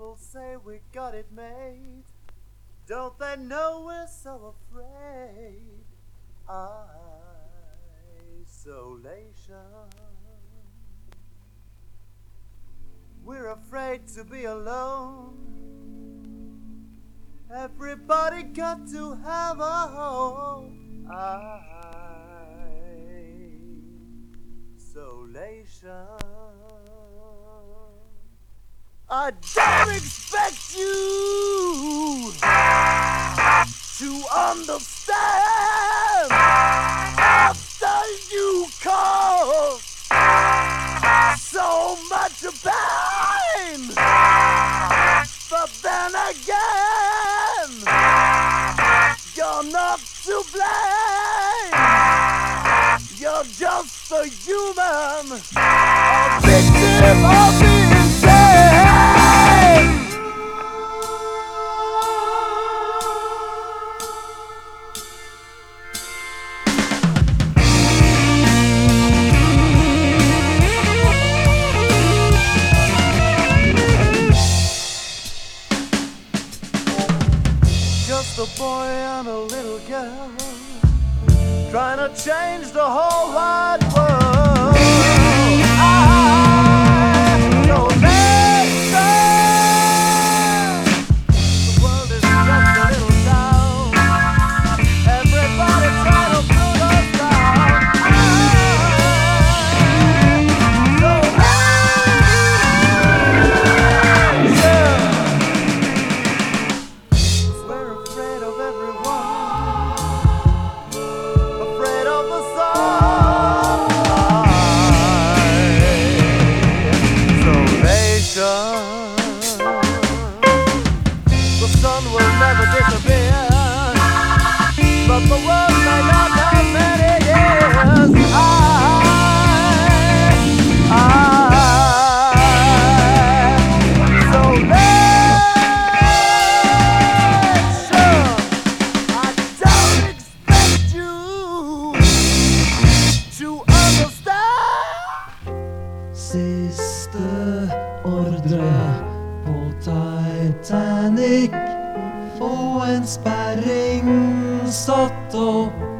people say we got it made. Don't they know we're so afraid? Isolation. We're afraid to be alone. Everybody got to have a home. Isolation. I don't expect you to understand after you caused so much pain. But then again, you're not to blame. You're just a human, a victim of a boy and a little girl trying to change the whole wide world. Ordre på Titanic. Få en sperring satt opp